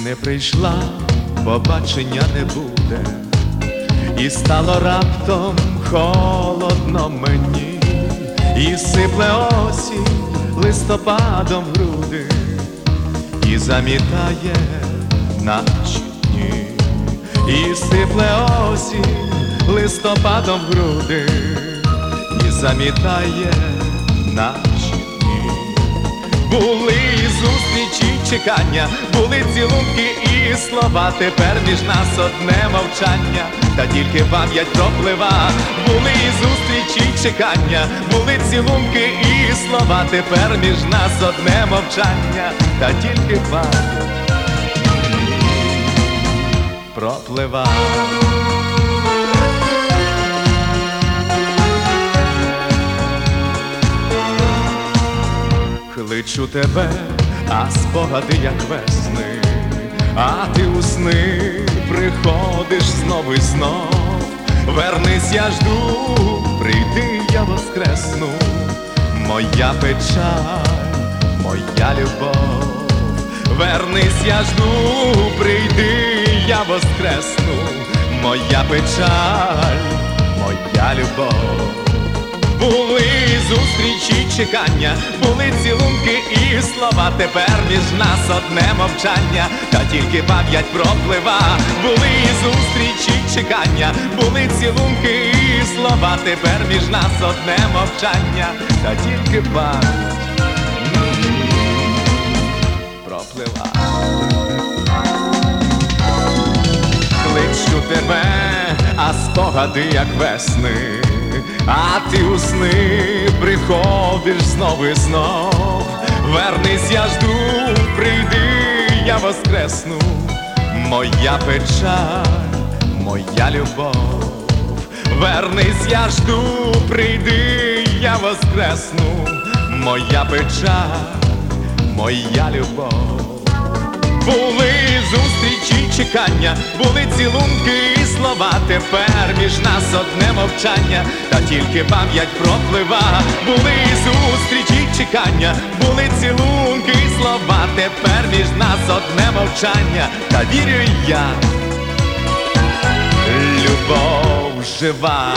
не прийшла, побачення не буде, і стало раптом холодно мені, і сипле осінь листопадом в груди, і замітає наші дні, і сипле осінь листопадом в груди, і замітає наші дні. Були зустрічі, чекання, були цілунки і слова. Тепер між нас одне мовчання, та тільки пам'ять проплива. Були і зустрічі, чекання, були цілунки і слова. Тепер між нас одне мовчання, та тільки пам'ять проплива. Кличу тебе, а спогади, як весни, а ти у сни приходиш знов і знов. Вернись, я жду, прийди, я воскресну, моя печаль, моя любов. Вернись, я жду, прийди, я воскресну, моя печаль, моя любов. Були зустрічі, чекання, були цілунки і слова. Тепер між нас одне мовчання, та тільки пам'ять проплива. Були зустрічі, чекання, були цілунки і слова. Тепер між нас одне мовчання, та тільки пам'ять проплива. Кличу тебе, а спогади, як весни, а ти у сни приходиш знов і знов. Вернись, я жду, прийди, я воскресну, моя печаль, моя любов. Вернись, я жду, прийди, я воскресну, моя печаль, моя любов. Були зустрічі, чекання, були цілунки і слова. Тепер між нас одне мовчання, та тільки пам'ять проплива. Були зустрічі, чекання, були цілунки і слова. Тепер між нас одне мовчання, та вірю я, любов жива.